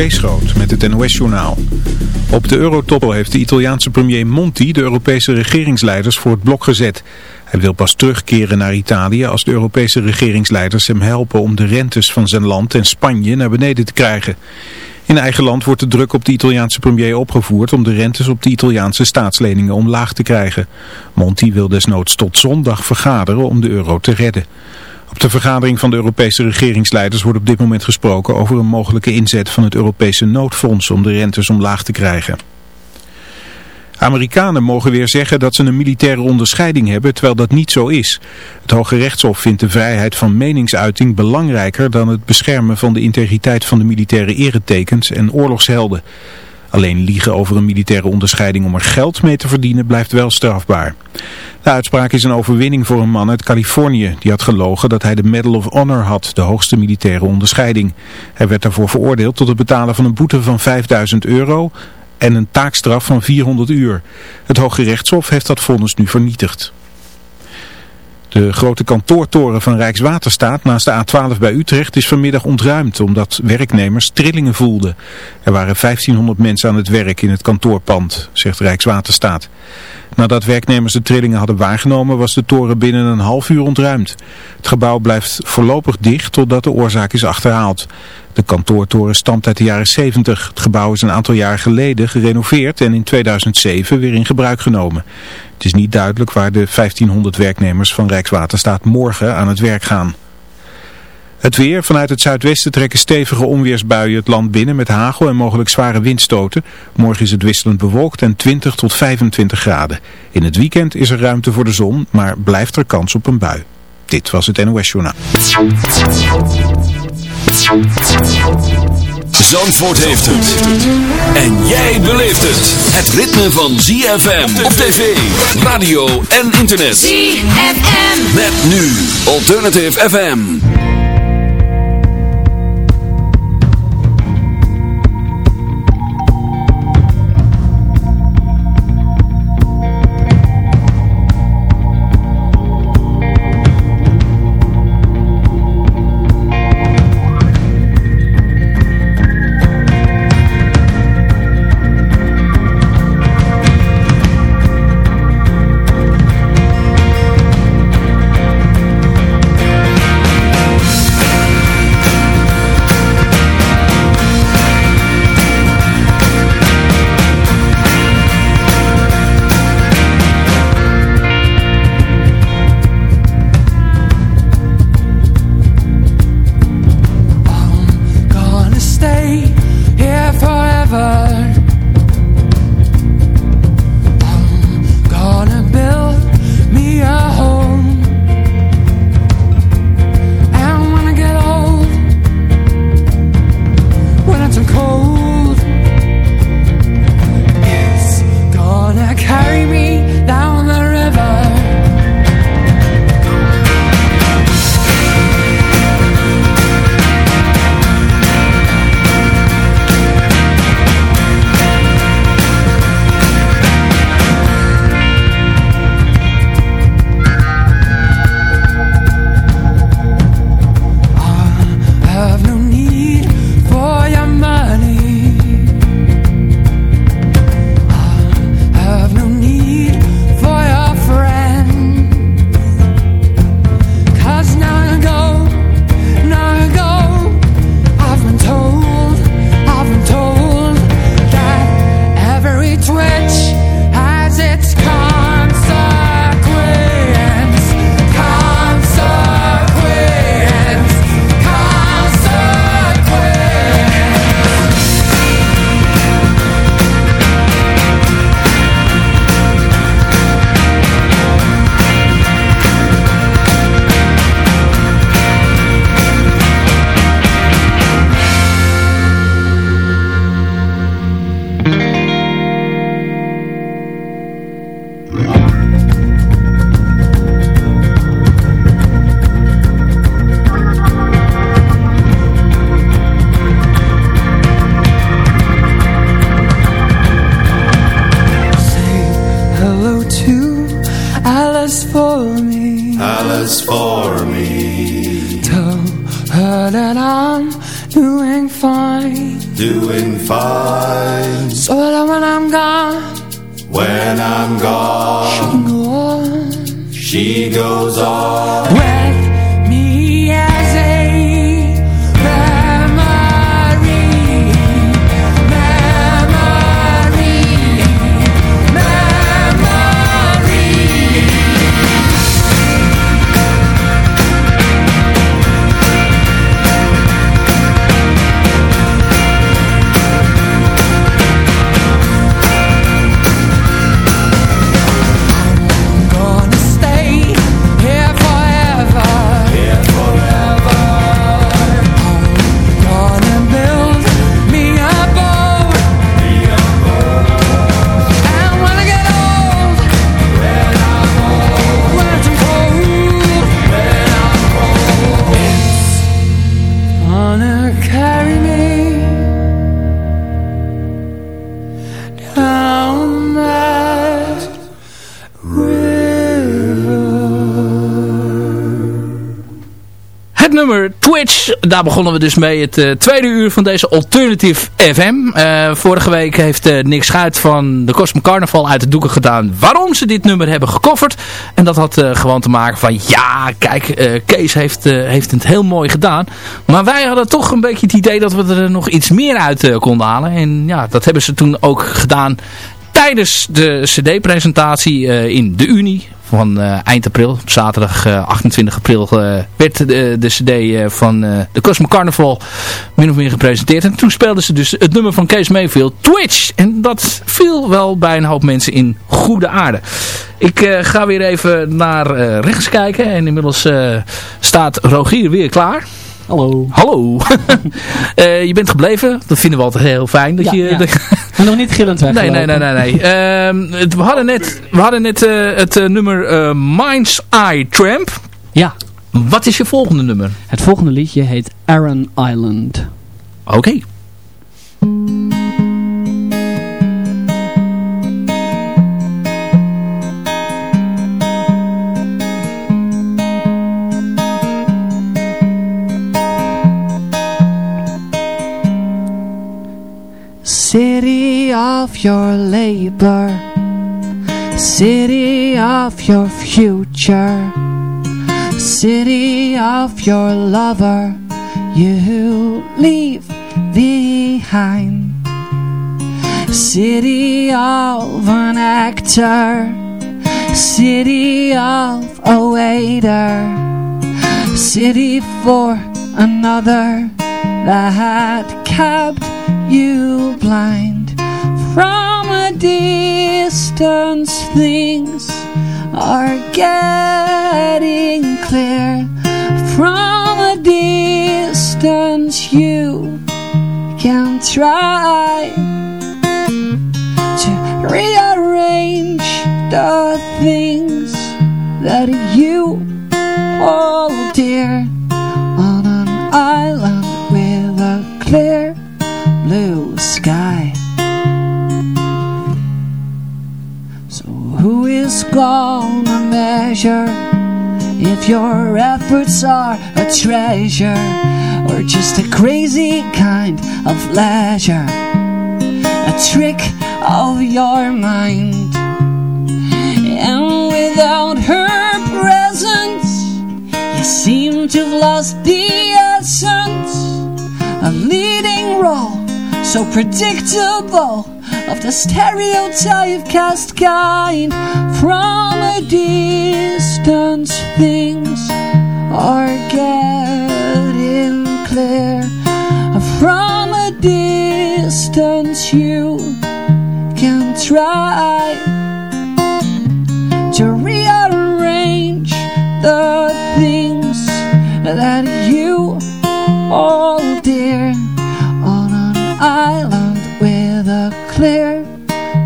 Kees met het NOS-journaal. Op de Eurotop heeft de Italiaanse premier Monti de Europese regeringsleiders voor het blok gezet. Hij wil pas terugkeren naar Italië als de Europese regeringsleiders hem helpen om de rentes van zijn land en Spanje naar beneden te krijgen. In eigen land wordt de druk op de Italiaanse premier opgevoerd om de rentes op de Italiaanse staatsleningen omlaag te krijgen. Monti wil desnoods tot zondag vergaderen om de euro te redden. Op de vergadering van de Europese regeringsleiders wordt op dit moment gesproken over een mogelijke inzet van het Europese noodfonds om de rentes omlaag te krijgen. Amerikanen mogen weer zeggen dat ze een militaire onderscheiding hebben, terwijl dat niet zo is. Het Hoge Rechtshof vindt de vrijheid van meningsuiting belangrijker dan het beschermen van de integriteit van de militaire eretekens en oorlogshelden. Alleen liegen over een militaire onderscheiding om er geld mee te verdienen blijft wel strafbaar. De uitspraak is een overwinning voor een man uit Californië. Die had gelogen dat hij de Medal of Honor had, de hoogste militaire onderscheiding. Hij werd daarvoor veroordeeld tot het betalen van een boete van 5000 euro en een taakstraf van 400 uur. Het Hoge Rechtshof heeft dat vonnis nu vernietigd. De grote kantoortoren van Rijkswaterstaat naast de A12 bij Utrecht is vanmiddag ontruimd omdat werknemers trillingen voelden. Er waren 1500 mensen aan het werk in het kantoorpand, zegt Rijkswaterstaat. Nadat werknemers de trillingen hadden waargenomen was de toren binnen een half uur ontruimd. Het gebouw blijft voorlopig dicht totdat de oorzaak is achterhaald. De kantoortoren stamt uit de jaren 70. Het gebouw is een aantal jaar geleden gerenoveerd en in 2007 weer in gebruik genomen. Het is niet duidelijk waar de 1500 werknemers van Rijkswaterstaat morgen aan het werk gaan. Het weer. Vanuit het zuidwesten trekken stevige onweersbuien het land binnen met hagel en mogelijk zware windstoten. Morgen is het wisselend bewolkt en 20 tot 25 graden. In het weekend is er ruimte voor de zon, maar blijft er kans op een bui. Dit was het NOS Journaal. Zandvoort heeft het. En jij beleeft het. Het ritme van ZFM op tv, radio en internet. ZFM. Met nu Alternative FM. Daar begonnen we dus mee het uh, tweede uur van deze Alternative FM. Eh, vorige week heeft uh, Nick Schuit van de Cosmo Carnaval uit de doeken gedaan waarom ze dit nummer hebben gecoverd. En dat had gewoon te maken van ja, kijk, Kees heeft, heeft het heel mooi gedaan. Maar wij hadden toch een beetje het idee dat we er nog iets meer uit konden halen. En ja, dat hebben ze toen ook gedaan tijdens de cd-presentatie in de Unie van uh, eind april. Op zaterdag uh, 28 april uh, werd de, de cd van de Cosmo Carnival min of meer gepresenteerd. En toen speelden ze dus het nummer van Kees Mayfield, Twitch. En dat viel wel bij een hoop mensen in goede aarde. Ik ga weer even naar rechts kijken. En inmiddels staat Rogier weer klaar. Hallo. Hallo. uh, je bent gebleven. Dat vinden we altijd heel fijn. Dat ja, je, ja. maar nog niet gillend weg. Nee, nee, nee. nee, nee. Uh, we hadden net, we hadden net uh, het uh, nummer Mind's Eye Tramp. Ja. Wat is je volgende nummer? Het volgende liedje heet Aaron Island. Oké. Okay. City of your labor City of your future City of your lover You leave behind. City of an actor City of a waiter City for another That kept you blind. From a distance things are getting clear. From a distance you can try to rearrange the things that you hold dear on an island with a clear blue sky. So who is gonna measure if your efforts are a treasure or just a crazy kind of leisure? A trick of your mind. And without her presence, you seem to have lost the essence of leading role so predictable of the stereotype cast kind. From a distance things are getting clear. From a distance you can try to rearrange the things that you hold clear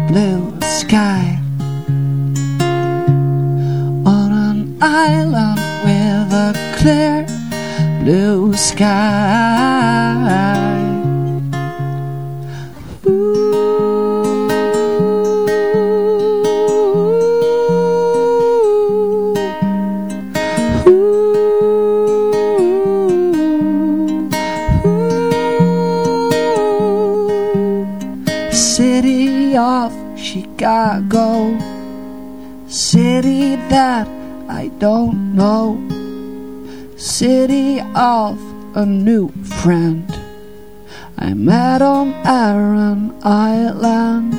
blue sky. On an island with a clear blue sky. That I don't know. City of a new friend. I met on Aaron Island.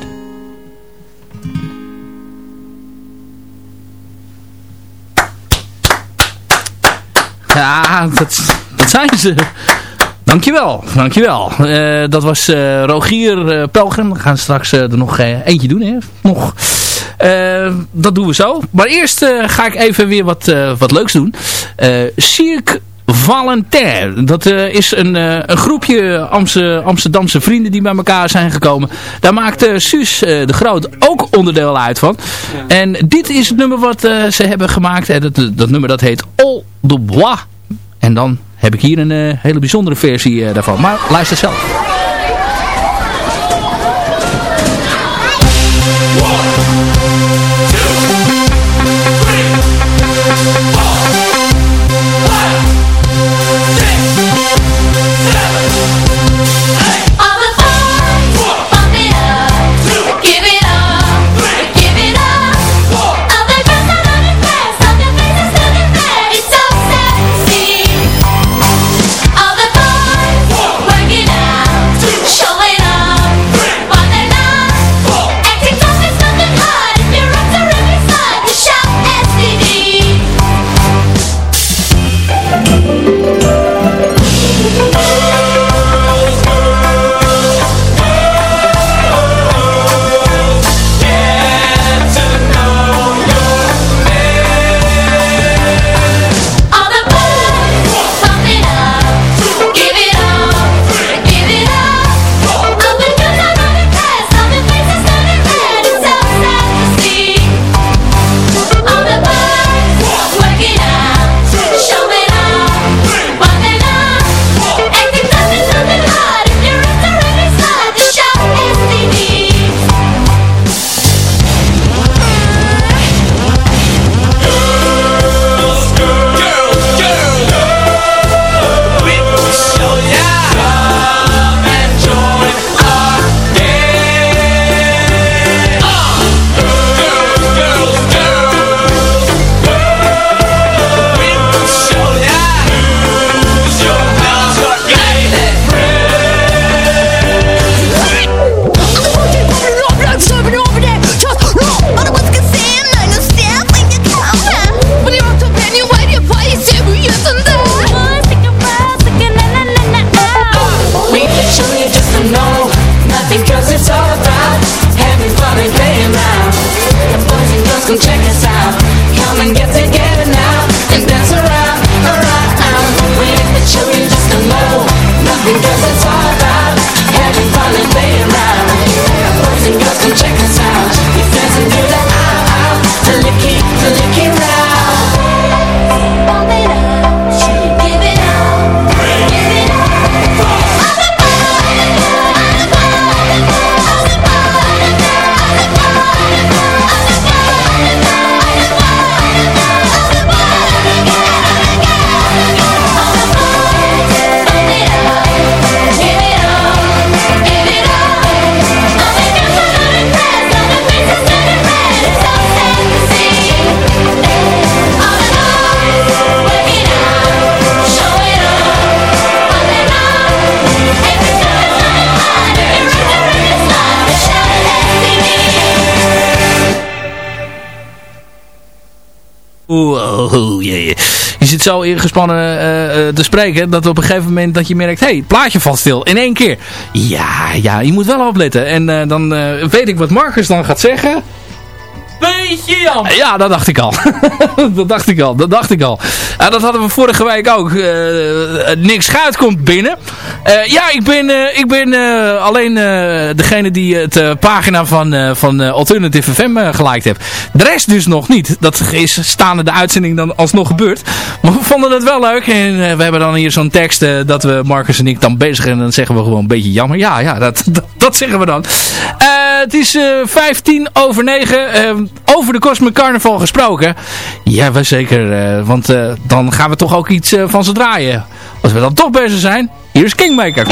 Ja, dat, dat zijn ze. Dankjewel, dankjewel. Uh, dat was uh, Rogier uh, Pelgrim. We gaan straks er nog eentje doen. Hè? Nog. Dat doen we zo. Maar eerst ga ik even weer wat, wat leuks doen. Cirque Valentin. Dat is een, een groepje Amse, Amsterdamse vrienden die bij elkaar zijn gekomen. Daar maakt Suus de Groot ook onderdeel uit van. En dit is het nummer wat ze hebben gemaakt. En dat, dat nummer dat heet All de Bois. En dan heb ik hier een uh, hele bijzondere versie uh, daarvan. Maar luister zelf. Zo ingespannen uh, te spreken dat op een gegeven moment dat je merkt, hé, hey, plaatje valt stil. In één keer. Ja, ja, je moet wel opletten. En uh, dan weet ik wat Marcus dan gaat zeggen beetje jammer. Ja, dat dacht ik al. dat dacht ik al, dat dacht ik al. Uh, dat hadden we vorige week ook. Uh, Nick Schuit komt binnen. Uh, ja, ik ben, ik ben alleen degene die het pagina van, van Alternative FM geliked heeft. De rest dus nog niet. Dat is staande de uitzending dan alsnog gebeurd. Maar we vonden het wel leuk. En we hebben dan hier zo'n tekst dat we Marcus en ik dan bezig en dan zeggen we gewoon een beetje jammer. Ja, ja, dat, dat, dat zeggen we dan. het is 15 over 9 over de Cosmic Carnival gesproken. Ja, wij zeker. Uh, want uh, dan gaan we toch ook iets uh, van ze draaien. Als we dan toch bezig zijn, hier is Kingmaker.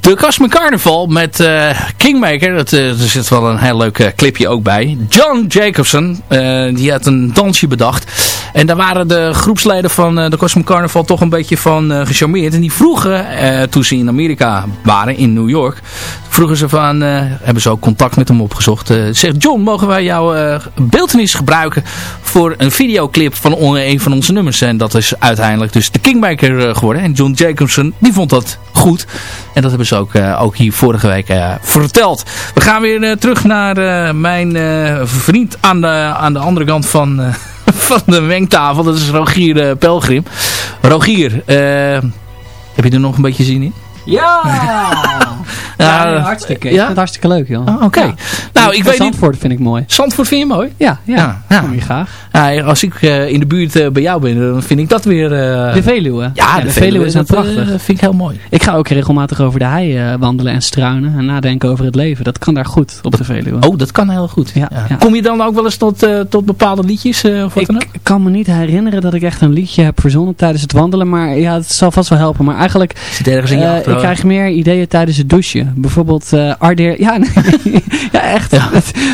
De Cosmic Carnival met uh, Kingmaker. Dat, uh, er zit wel een heel leuk uh, clipje ook bij. John Jacobson, die had een dansje bedacht. En daar waren de groepsleden van de Cosmic Carnival toch een beetje van gecharmeerd. En die vroegen, toen ze in Amerika waren, in New York, vroegen ze van, hebben ze ook contact met hem opgezocht. zegt John, mogen wij jouw beeldenis gebruiken voor een videoclip van een van onze nummers? En dat is uiteindelijk dus de Kingmaker geworden. En John Jacobson, die vond dat goed. En dat hebben ze ook, ook hier vorige week verteld. We gaan weer terug naar mijn vriend aan de, aan de andere kant van, van de mengtafel. Dat is Rogier Pelgrim. Rogier, heb je er nog een beetje zin in? Ja! ja, hartstikke. Ik vind het hartstikke leuk, joh. Oh, Oké. Ja. Nou, ik weet Zandvoort vind ik mooi. Zandvoort vind je mooi? Ja, ja. ja, ja. Kom je graag. Ja, als ik uh, in de buurt uh, bij jou ben, dan vind ik dat weer... Uh... De Veluwe. Ja, de, de Veluwe, is dat prachtig. vind ik heel mooi. Ik ga ook regelmatig over de hei wandelen en struinen en nadenken over het leven. Dat kan daar goed op de Veluwe. Oh, dat kan heel goed. Ja, ja. Kom je dan ook wel eens tot, tot bepaalde liedjes? of wat ik kan me niet herinneren dat ik echt een liedje heb verzonnen tijdens het wandelen. Maar ja, het zal vast wel helpen. Maar eigenlijk... Zit ergens in je ik krijg meer ideeën tijdens het douchen. Bijvoorbeeld uh, Ardeer... Ja, nee, ja echt. Ja.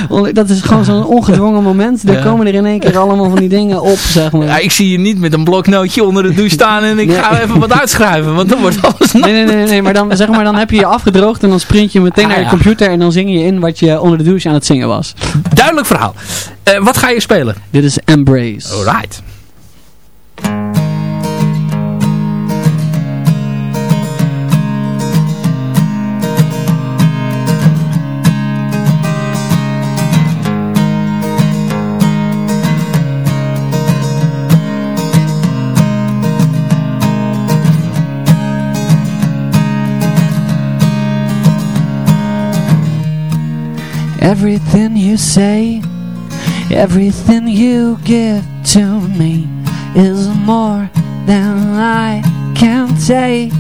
Dat, dat, is gewoon zo'n ongedwongen moment. Er ja. komen er in één keer allemaal van die dingen op, zeg maar. Ja, ik zie je niet met een bloknootje onder de douche staan en ik nee. ga even wat uitschrijven. Want dan wordt alles... Nee, nee, nee, nee, maar dan, zeg maar, dan heb je je afgedroogd en dan sprint je meteen ah, naar je computer en dan zing je in wat je onder de douche aan het zingen was. Duidelijk verhaal. Uh, wat ga je spelen? Dit is Embrace. Alright. Everything you say, everything you give to me is more than I can take.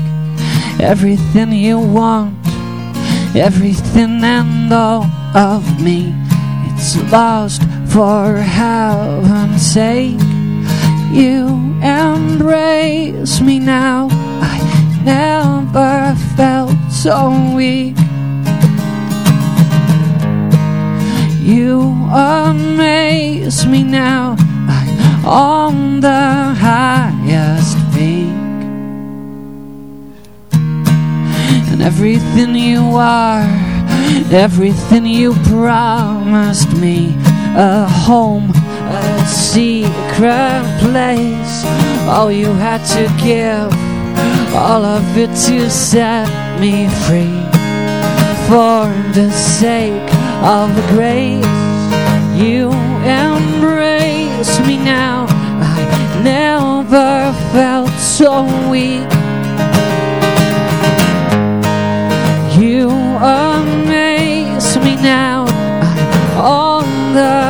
Everything you want, everything and all of me, it's lost for heaven's sake. You embrace me now, I never felt so weak. You amaze me now. I'm on the highest peak. And everything you are Everything you promised me. A home, a secret place. All you had to give All of it to set me free. For the sake of the grace. You embrace me now. I never felt so weak. You amaze me now. I'm on the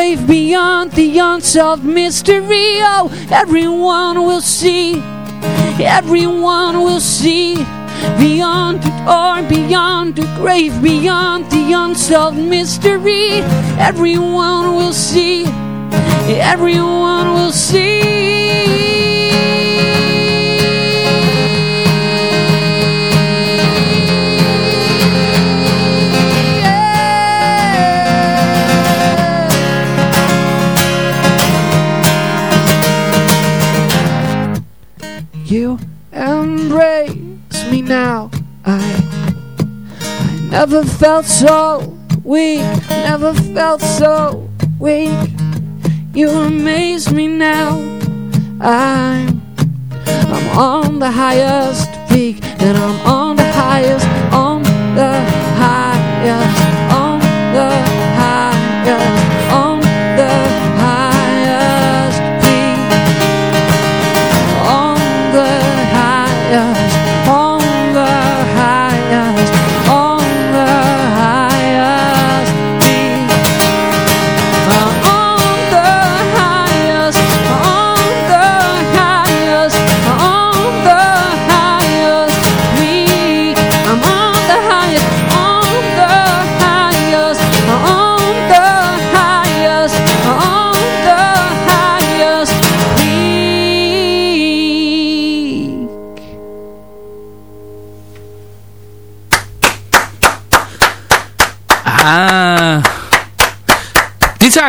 beyond the unsolved mystery. Oh, everyone will see, everyone will see. Beyond the door, beyond the grave, beyond the unsolved mystery. Everyone will see, everyone will see. Never felt so weak Never felt so weak. You amaze me now. I'm, I'm on the highest peak And I'm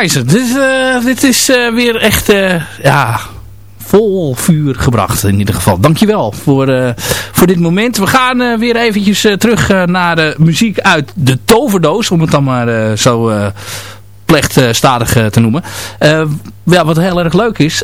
Dit ze. Dit, is uh, weer echt, uh, ja, vol vuur gebracht in ieder geval. Dankjewel voor, voor dit moment. We gaan weer eventjes terug naar de muziek uit de toverdoos. Om het dan maar zo plechtstadig te noemen. ja, wat heel erg leuk is.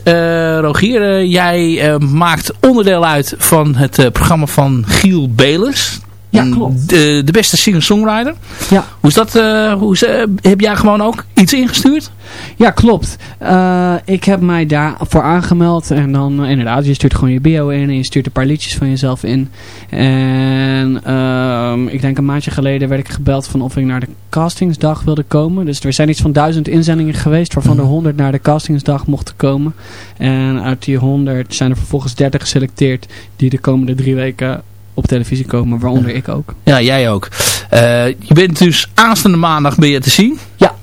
Rogier, jij maakt onderdeel uit van het programma van Giel Belens. Ja, klopt. De, de beste singer-songwriter. Ja. Hoe is dat? Uh, hoe is, uh, heb jij gewoon ook iets ingestuurd? Ja, klopt. Uh, ik heb mij daarvoor aangemeld. En dan inderdaad, je stuurt gewoon je bio in. En je stuurt een paar liedjes van jezelf in. En ehm, ik denk een maandje geleden werd ik gebeld van of ik naar de castingsdag wilde komen. Dus er zijn iets van duizend inzendingen geweest. Waarvan er honderd naar de castingsdag mochten komen. En uit die honderd zijn er vervolgens dertig geselecteerd. Die de komende drie weken op televisie komen, waaronder ik ook. Ja, jij ook. Uh, je bent dus aanstaande maandag ben je te zien. Ja,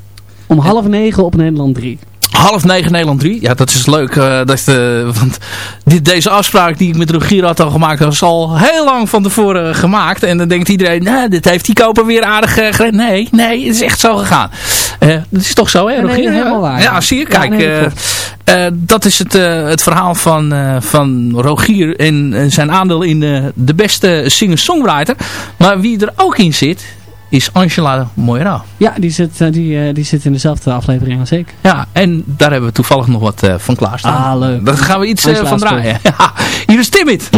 om half negen op Nederland 3. Half negen Nederland 3. Ja, dat is leuk. Uh, dat, uh, want dit, deze afspraak die ik met Rogier had al gemaakt, was al heel lang van tevoren gemaakt. En dan denkt iedereen, nou, dit heeft die koper weer aardig uh, Nee, nee, het is echt zo gegaan. dat is toch zo, hè, Rogier? Nee, helemaal waar. Ja, zie je. Kijk, ja, nee, dat is het, het verhaal van, van Rogier en zijn aandeel in de beste singer-songwriter. Maar wie er ook in zit, is Angela Moira. Ja, die zit, die, die zit in dezelfde aflevering als ik. Ja, en daar hebben we toevallig nog wat van klaarstaan. Ah, leuk. Daar gaan we iets van draaien. ja, hier is Timid.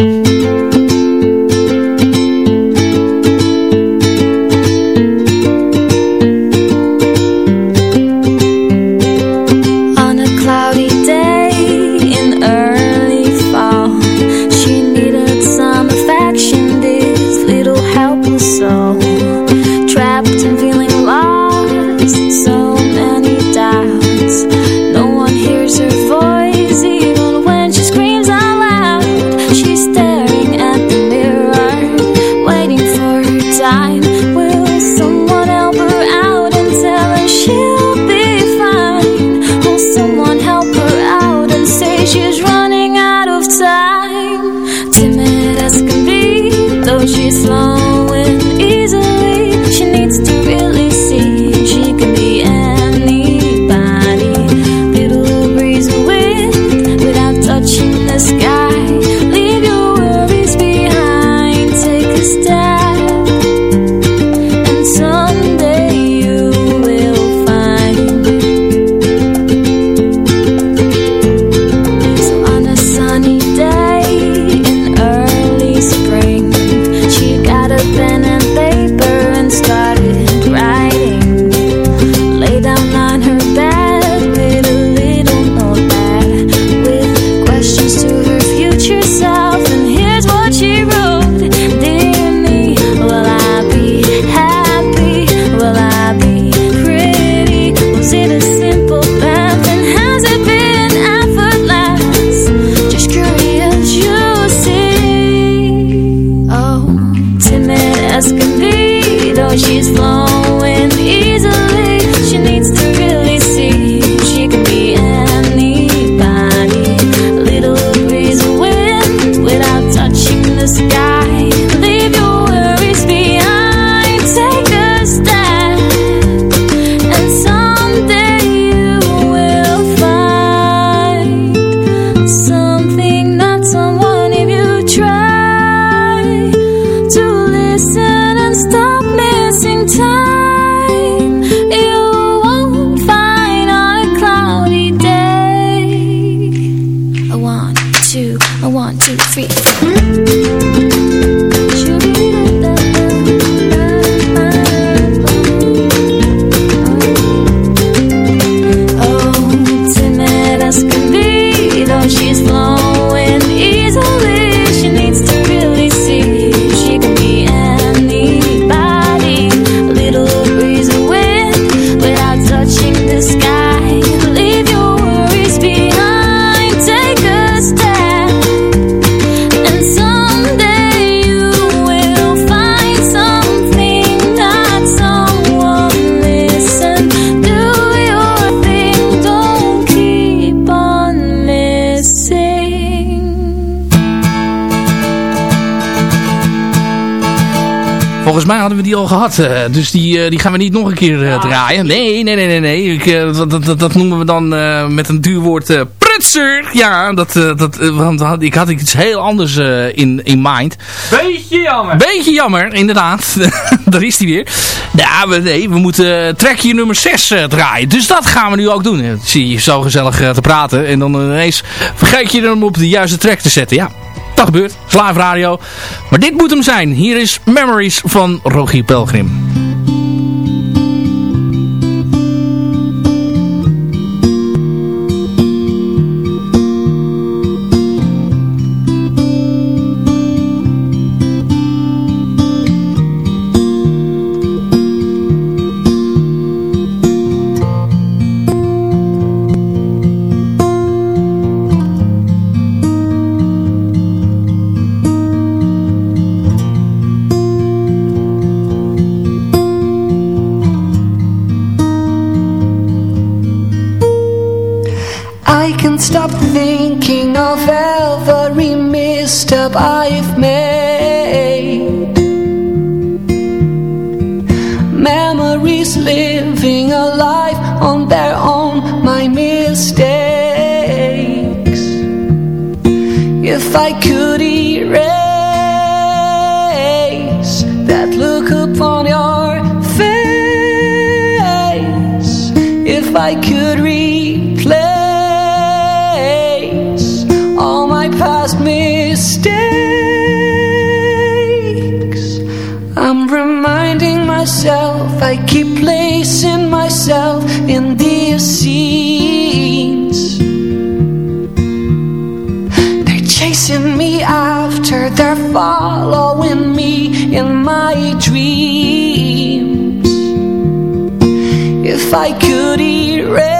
Volgens mij hadden we die al gehad. eh, dus die, eh, die gaan we niet nog een keer eh, draaien. Nee, nee, nee, nee. nee. Ik, dat, dat, dat, noemen we dan met een duur woord prutser. Ja, dat, dat, want had, ik had iets heel anders in, in mind. Beetje jammer. Beetje jammer, inderdaad. Daar is hij weer. Ja, we, nee, we moeten trackje nummer 6 uh, draaien. Dus dat gaan we nu ook doen. Zie je zo gezellig te praten. En dan ineens vergeet je hem op de juiste track te zetten. Ja, dat gebeurt. Radio. Maar dit moet hem zijn. Hier is Memories van Rogier Pelgrim. Reminding myself I keep placing myself in these scenes. They're chasing me after They're following me in my dreams. If I could erase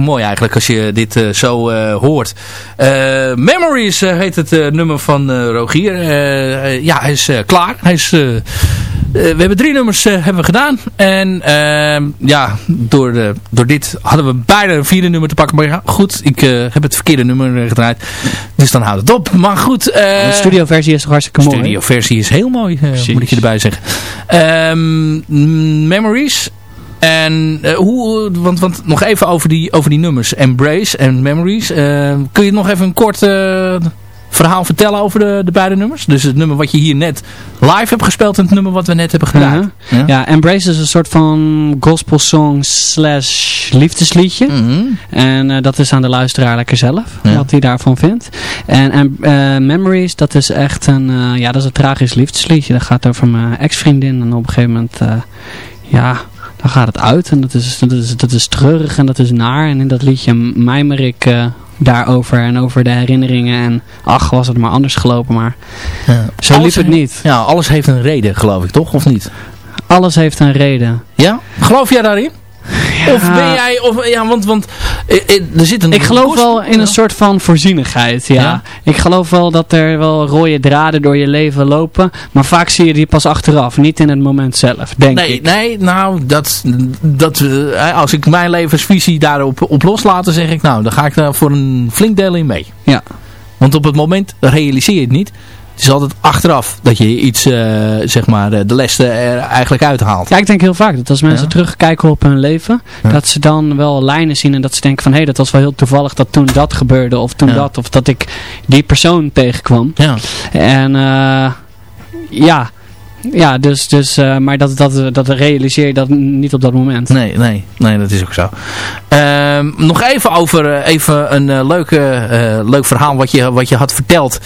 mooi eigenlijk als je dit uh, zo uh, hoort. Uh, Memories heet het nummer van Rogier. ja, hij is klaar. Hij is, we hebben drie nummers hebben we gedaan. En ja, door, de, door dit hadden we bijna een vierde nummer te pakken. Maar ja, goed, ik heb het verkeerde nummer gedraaid. Dus dan houdt het op. Maar goed. de studioversie is toch hartstikke mooi. De studioversie is heel mooi, moet ik je erbij zeggen. Memories... En uh, hoe, want, want nog even over die, over die nummers. Embrace en Memories. Uh, kun je nog even een kort uh, verhaal vertellen over de, de beide nummers? Dus het nummer wat je hier net live hebt gespeeld en het nummer wat we net hebben gedaan. -huh. ja? ja, Embrace is een soort van gospel song slash liefdesliedje. -hmm. En dat is aan de luisteraar lekker zelf. Ja. Wat hij daarvan vindt. En, en Memories, dat is echt een, ja, dat is een tragisch liefdesliedje. Dat gaat over mijn ex-vriendin. En op een gegeven moment, ja dan gaat het uit en dat is, dat, is, dat is treurig en dat is naar. En in dat liedje mijmer ik uh, daarover en over de herinneringen. En ach, was het maar anders gelopen, maar ja. zo alles liep het niet. Ja, alles heeft een reden, geloof ik, toch? Of niet? Alles heeft een reden. Ja? Geloof jij daarin? Ja. Of ben jij, of, ja, want, want er zit een... Ik geloof wel in een soort van voorzienigheid, ja. ja. Ik geloof wel dat er wel rode draden door je leven lopen, maar vaak zie je die pas achteraf, niet in het moment zelf, denk nee, ik. Nee, nou, dat, dat, als ik mijn levensvisie daarop op loslaat, zeg ik, nou, dan ga ik daar voor een flink deel in mee. Ja. Want op het moment realiseer je het niet. Het is altijd achteraf dat je iets, uh, zeg maar, de les er eigenlijk uithaalt. Ja, ik denk heel vaak dat als mensen terugkijken op hun leven, dat ze dan wel lijnen zien en dat ze denken van, hé, hey, dat was wel heel toevallig dat toen dat gebeurde, of toen dat, of dat ik die persoon tegenkwam. Ja. En, uh, ja, ja, dus, dus uh, maar dat, dat, dat realiseer je dat niet op dat moment. Nee, nee, nee dat is ook zo. Uh, nog even over uh, even een uh, leuke, leuk verhaal wat je, wat je had verteld.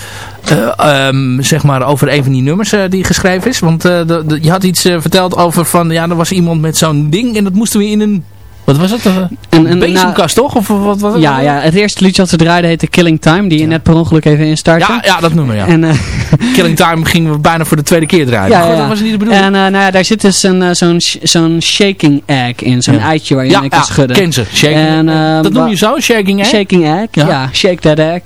Um, zeg maar over een van die nummers die geschreven is. Want je had iets verteld over van, ja, er was iemand met zo'n ding en dat moesten we in een wat was het? Een, een bezemkast toch? Of wat was het? Ja, ja, het eerste liedje dat ze draaiden heette Killing Time. Die je net per ongeluk even instartte. Ja, ja dat noemen ja. En, uh, Killing Time gingen we bijna voor de tweede keer draaien. Ja, ja. dat was niet de bedoeling. En uh, nou ja, daar zit dus zo'n zo'n shaking egg in. Zo'n eitje waar je mee kan schudden. ken ze. Shaking, en, uh, dat noem je zo? Shaking egg? Shaking egg, ja. shake that egg.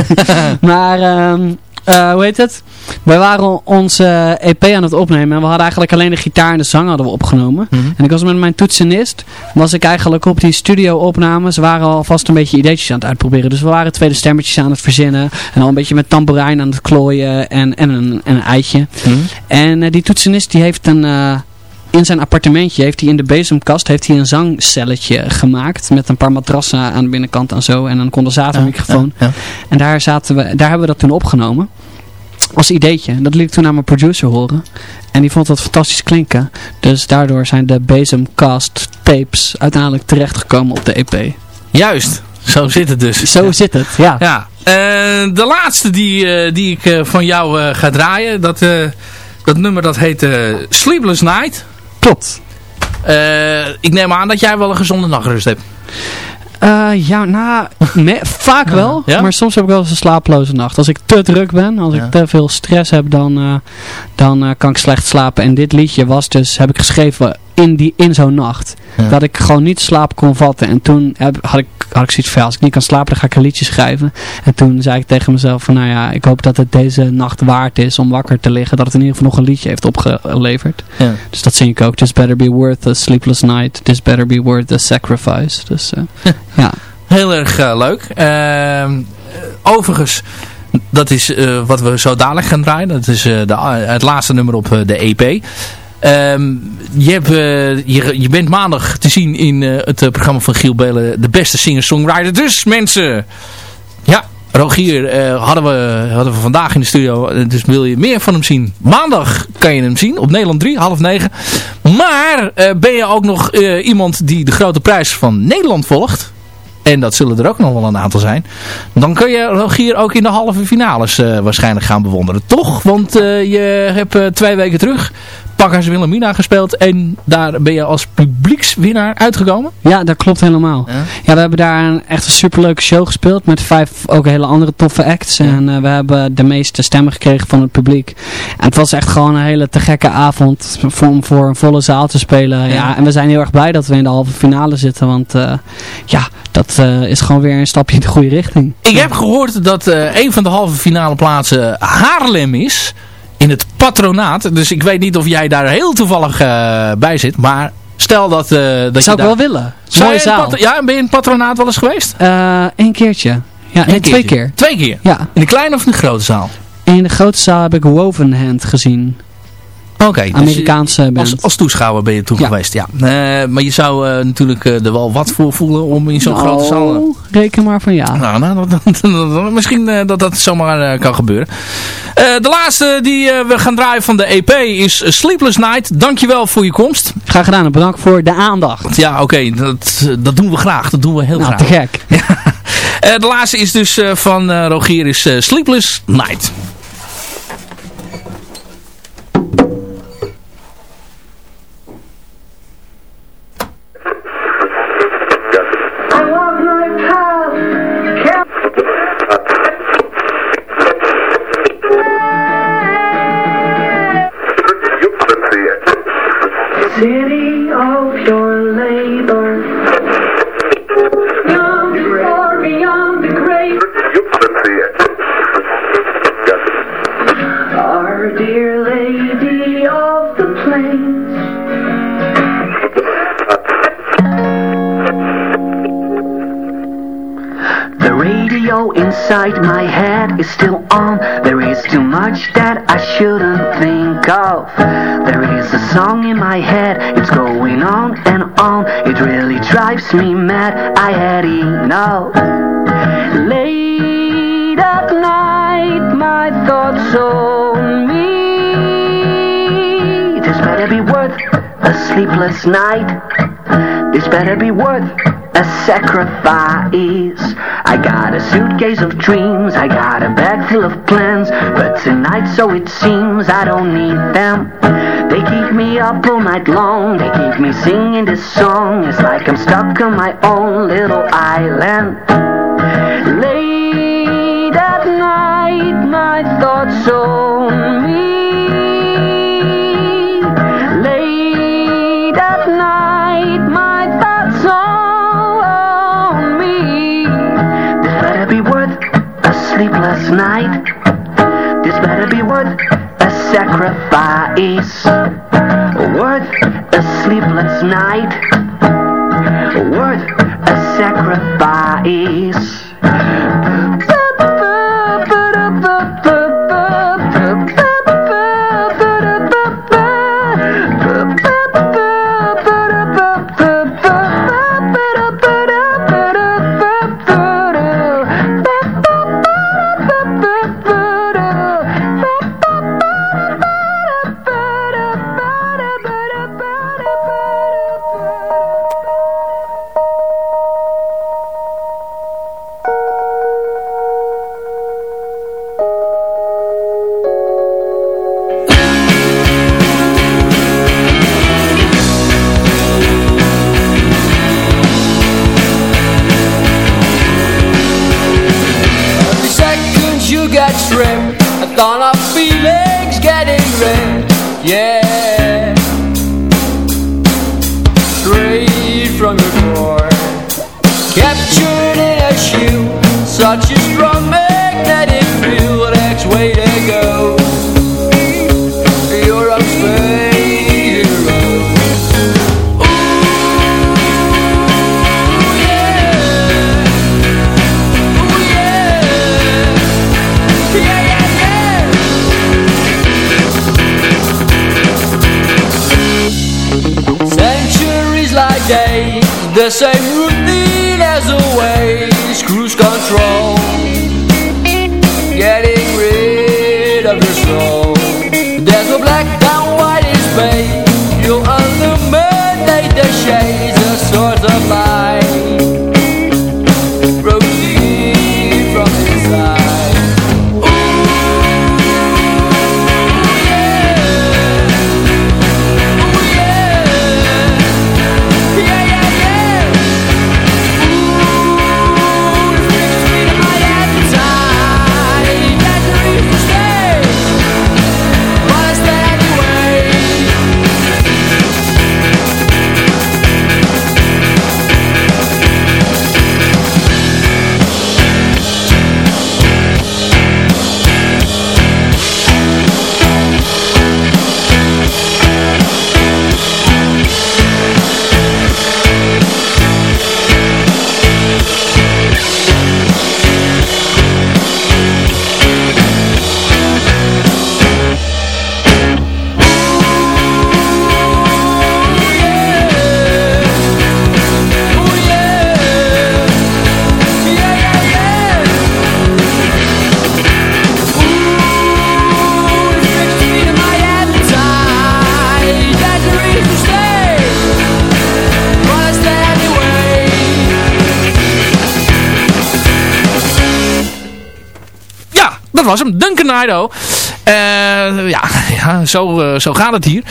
maar... Um, uh, hoe heet het? Wij waren onze EP aan het opnemen en we hadden eigenlijk alleen de gitaar en de zang hadden we opgenomen. Mhm. En ik was met mijn toetsenist, was ik eigenlijk op die studio opnames, waren alvast een beetje ideetjes aan het uitproberen. Dus we waren tweede stemmetjes aan het verzinnen en al een beetje met tamboerijn aan het klooien en, en, een, en een eitje. Mhm. En uh, die toetsenist die heeft een... Uh, in zijn appartementje heeft hij in de bezemkast heeft hij een zangcelletje gemaakt. Met een paar matrassen aan de binnenkant en zo. En een condensatormicrofoon. Ja, ja. En daar, zaten we, daar hebben we dat toen opgenomen. Als ideetje. Dat liet ik toen aan mijn producer horen. En die vond dat fantastisch klinken. Dus daardoor zijn de Bezemcast tapes uiteindelijk terechtgekomen op de EP. Juist. Zo zit het dus. Zo zit het, ja. ja. Uh, de laatste die, uh, die ik uh, van jou ga draaien. Dat, dat nummer dat heet Sleepless Night. Klopt. Uh, ik neem aan dat jij wel een gezonde nachtrust hebt. Uh, ja, nou, vaak wel. Ja? Maar soms heb ik wel eens een slaaploze nacht. Als ik te druk ben, als Ja. ik te veel stress heb, dan, uh, dan uh, kan ik slecht slapen. En dit liedje was dus, heb ik geschreven in, die, in zo'n nacht. Ja. Dat ik gewoon niet slaap kon vatten. En toen heb, had, ik, had ik zoiets van, als ik niet kan slapen, dan ga ik een liedje schrijven. En toen zei ik tegen mezelf van, nou ja, ik hoop dat het deze nacht waard is om wakker te liggen. Dat het in ieder geval nog een liedje heeft opgeleverd. Ja. Dus dat zing ik ook. This better be worth a sleepless night. This better be worth a sacrifice. Dus ja. Heel erg uh, leuk. Uh, overigens, dat is uh, wat we zo dadelijk gaan draaien. Dat is de, het laatste nummer op de EP. Je, hebt, je, je, bent maandag te zien in het programma van Giel Belen. De beste singer-songwriter. Dus mensen, ja, Rogier hadden, we, hadden we vandaag in de studio. Dus wil je meer van hem zien? Maandag kan je hem zien op Nederland 3, half negen. Maar ben je ook nog iemand die de grote prijs van Nederland volgt? en dat zullen er ook nog wel een aantal zijn, dan kun je Rogier ook in de halve finales waarschijnlijk gaan bewonderen. Toch? Want je hebt twee weken terug Pakhuis Wilhelmina gespeeld en daar ben je als publiekswinnaar uitgekomen? Ja, dat klopt helemaal. Ja, ja we hebben daar een, echt een superleuke show gespeeld met vijf ook hele andere toffe acts. Ja. En we hebben de meeste stemmen gekregen van het publiek. En het was echt gewoon een hele te gekke avond om voor een volle zaal te spelen. Ja. ja. en we zijn heel erg blij dat we in de halve finale zitten, want ja, dat uh, is gewoon weer een stapje in de goede richting. Ik heb gehoord dat een van de halve finale plaatsen Haarlem is. In het patronaat. Dus ik weet niet of jij daar heel toevallig uh, bij zit. Maar stel dat, dat Zou je ik daar... wel willen. Zou Mooie zaal. Ja, ben je in het patronaat wel eens geweest? Eén keertje. Ja, nee, twee keer. Twee keer? Ja. In de kleine of in de grote zaal? In de grote zaal heb ik Wovenhand gezien. Oké. Okay, Amerikaanse dus band. Als, als, toeschouwer ben je toen ja. geweest, ja. Uh, maar je zou uh, natuurlijk uh, er wel wat voor voelen om in zo'n nou, grote zaal... reken maar van ja. Nou, nou dat, dat, dat, misschien dat dat zomaar kan gebeuren. de laatste die we gaan draaien van de EP is Sleepless Night. Dankjewel voor je komst. Graag gedaan en bedankt voor de aandacht. Ja, oké. Okay, dat, dat doen we graag. Dat doen we heel nou, graag. te gek. Ja. de laatste is dus van Rogier is Sleepless Night. Drives me mad, I had enough. Late at night, my thoughts on me. This better be worth a sleepless night. This better be worth a sacrifice. I got a suitcase of dreams I got a bag full of plans. But tonight so it seems I don't need them keep me up all night long. They keep me singing this song. It's like I'm stuck on my own little island. Late at night my thoughts on me. Late at night my thoughts on me. This better be worth a sleepless night. This better be worth a sacrifice a sleepless night Worth a sacrifice was hem. Duncan Ido. Eh, ja, ja zo, eh, zo gaat het hier.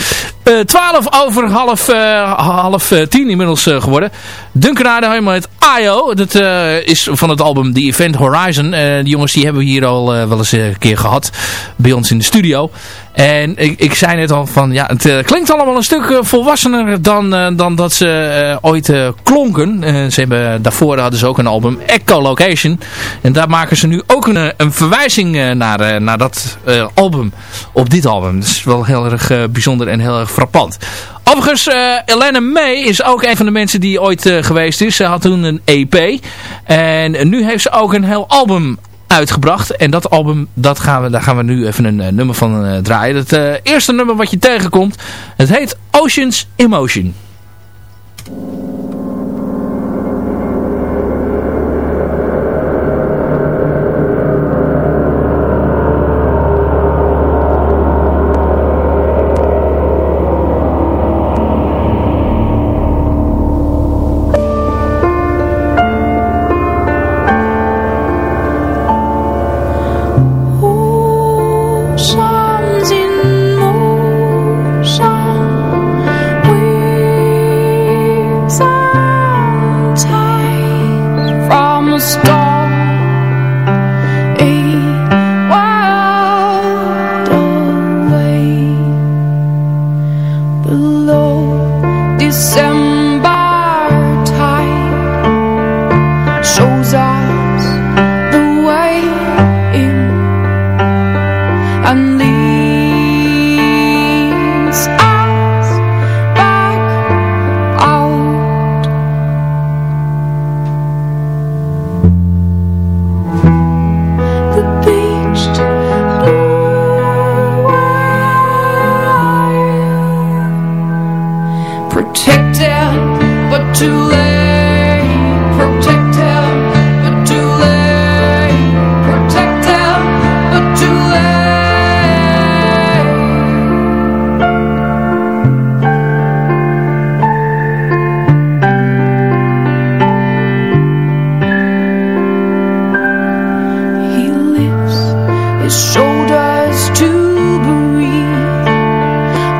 Eh 12 over half, eh, half eh, tien inmiddels eh, geworden. Duncan helemaal met IO. Dat eh, is van het album The Event Horizon. Eh, die jongens die hebben we hier al eh, wel eens een keer gehad. Bij ons in de studio. En ik, ik zei net al van, ja, het klinkt allemaal een stuk volwassener dan, dan dat ze ooit klonken. Ze hebben, daarvoor hadden ze ook een album, Echolocation. En daar maken ze nu ook een, een verwijzing naar, naar dat album, op dit album. Dat is wel heel erg bijzonder en heel erg frappant. Overigens, uh, Elena May is ook een van de mensen die ooit eh, geweest is. Ze had toen een EP. En nu heeft ze ook een heel album uitgebracht. En dat album, dat gaan we, daar gaan we nu even een eh, nummer van draaien. Het eerste nummer wat je tegenkomt, het heet Oceans Emotion. His shoulders to breathe.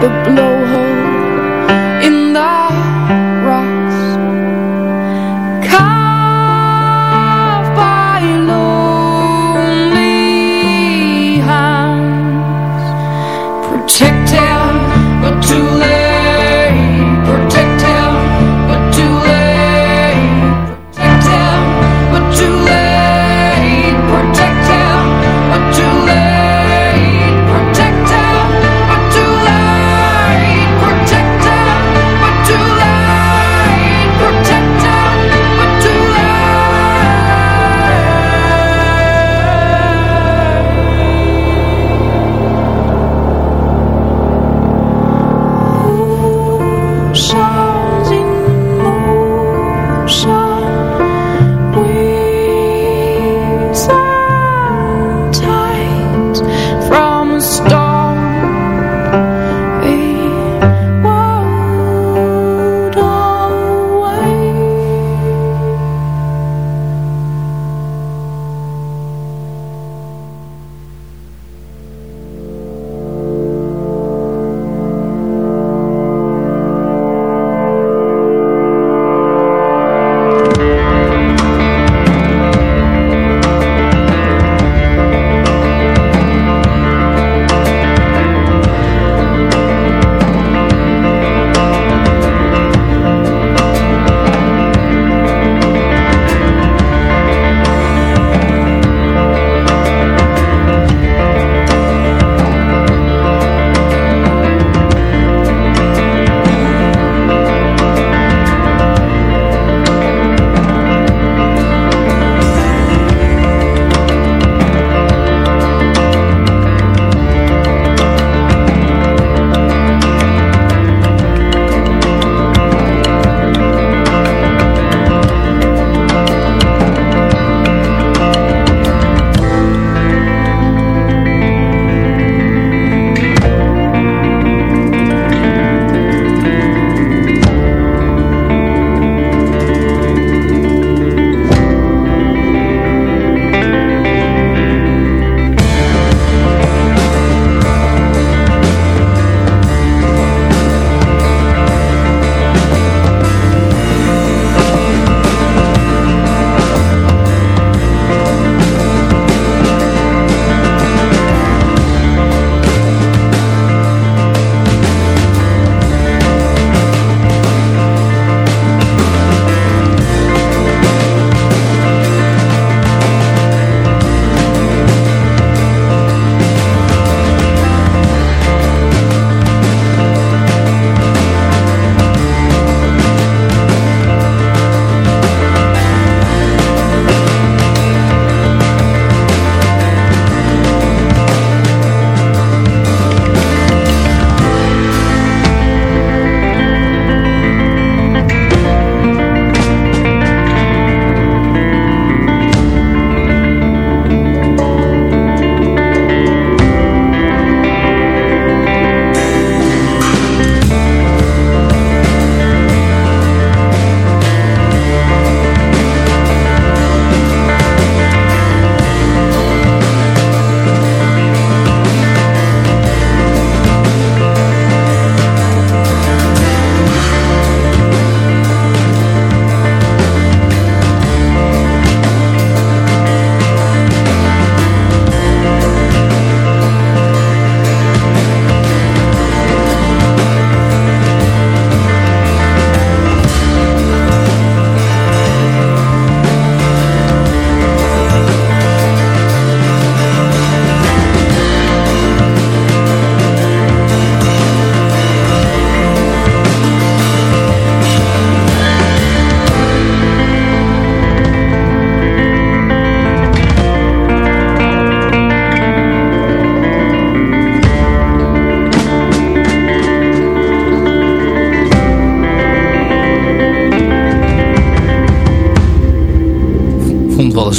The blow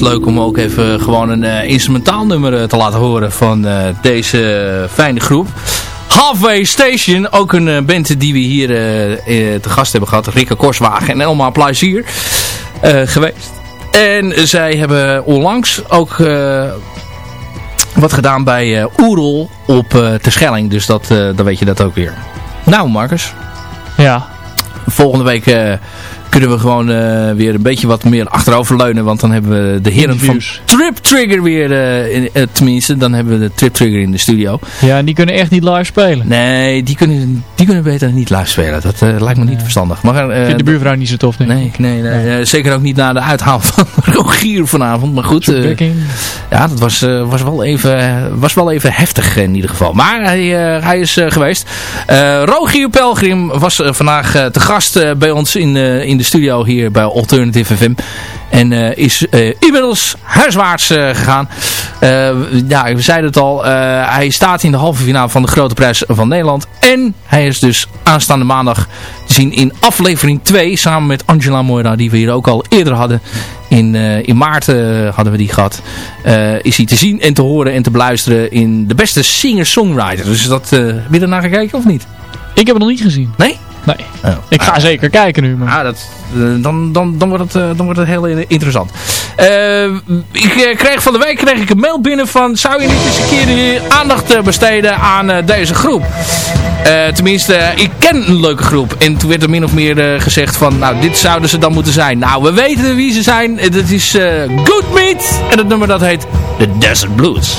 leuk om ook even gewoon een uh, instrumentaal nummer te laten horen van deze fijne groep. Halfway Station, ook een band die we hier te gast hebben gehad. Rikke Korswagen en Elma Plezier geweest. En zij hebben onlangs ook wat gedaan bij uh, Oerol op uh, Terschelling. Dus dat, uh, dan weet je dat ook weer. Nou Marcus. Ja. Volgende week kunnen we gewoon weer een beetje wat meer achteroverleunen. Want dan hebben we de heren van Trip Trigger weer, uh, in, uh, tenminste, dan hebben we de Trip Trigger in de studio. Ja, en die kunnen echt niet live spelen. Nee, die kunnen, die kunnen beter niet live spelen. Dat lijkt me niet verstandig. Maar, Vindt de buurvrouw niet zo tof, denk nee, Nee, nee, zeker ook niet na de uithaal van Rogier vanavond. Maar goed, ja, dat was, was, wel even, was wel even heftig in ieder geval. Maar hij, hij is geweest. Rogier Pelgrim was vandaag te gast bij ons in, in de studio hier bij Alternative FM. En uh, is uh, inmiddels huiswaarts uh, gegaan. ja, we zeiden het al. hij staat in de halve finale van de Grote Prijs van Nederland. En hij is dus aanstaande maandag te zien in aflevering 2. Samen met Angela Moira, die we hier ook al eerder hadden. In, in maart hadden we die gehad. is hij te zien en te horen en te beluisteren in de beste singer-songwriter. Dus dat, heb je er naar gekeken of niet? Ik heb het nog niet gezien. Nee? Nee. Oh. Ik ga zeker kijken nu. Maar. Ja, dat, eh, dan, dan, dan, wordt het, eh, dan wordt het heel interessant. Uh, ik kreeg van de week kreeg ik een mail binnen van... zou je niet eens een keer aandacht besteden aan deze groep? tenminste, ik ken een leuke groep. En toen werd er min of meer gezegd van... nou, dit zouden ze dan moeten zijn. Nou, we weten wie ze zijn. Dat is Good Meat. En het nummer dat heet The Desert Blues.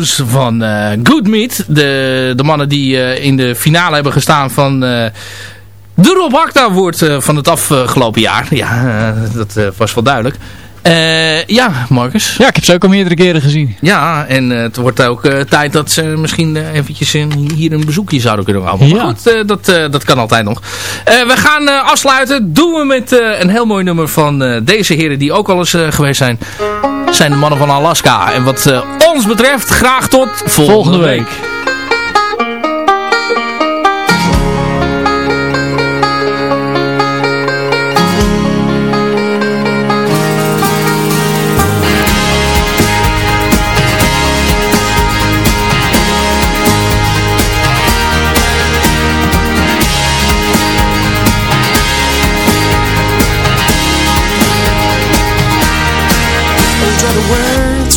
Van uh, Good Meat. De, de mannen die uh, in de finale hebben gestaan van... Uh, de Rob Hakta wordt van het afgelopen jaar. Ja, dat was wel duidelijk. Uh, ja, Marcus. Ja, ik heb ze ook al meerdere keren gezien. Ja, en uh, het wordt ook uh, tijd dat ze misschien eventjes hier een bezoekje zouden kunnen houden. Maar ja. goed, dat, dat kan altijd nog. we gaan afsluiten. Doen we met een heel mooi nummer van deze heren die ook al eens geweest zijn. Zijn de mannen van Alaska. En wat ons betreft, graag tot volgende, volgende week.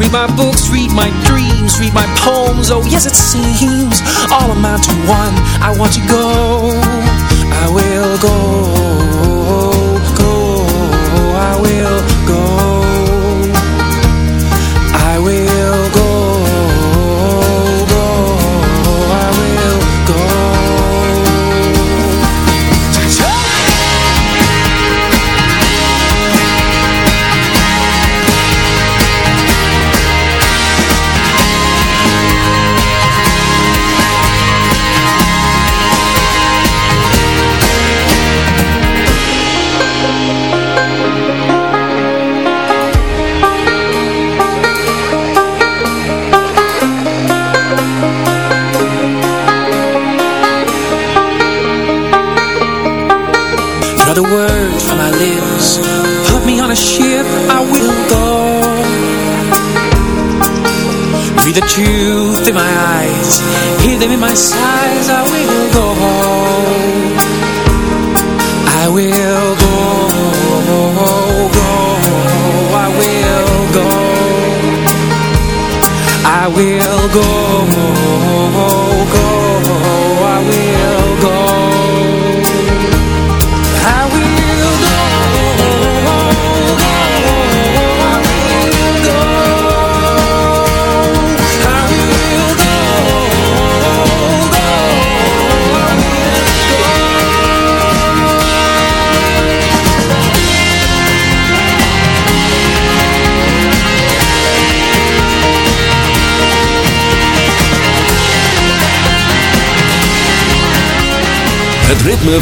Read my books, read my dreams, read my poems. Oh yes it seems all amount to one. I want to go,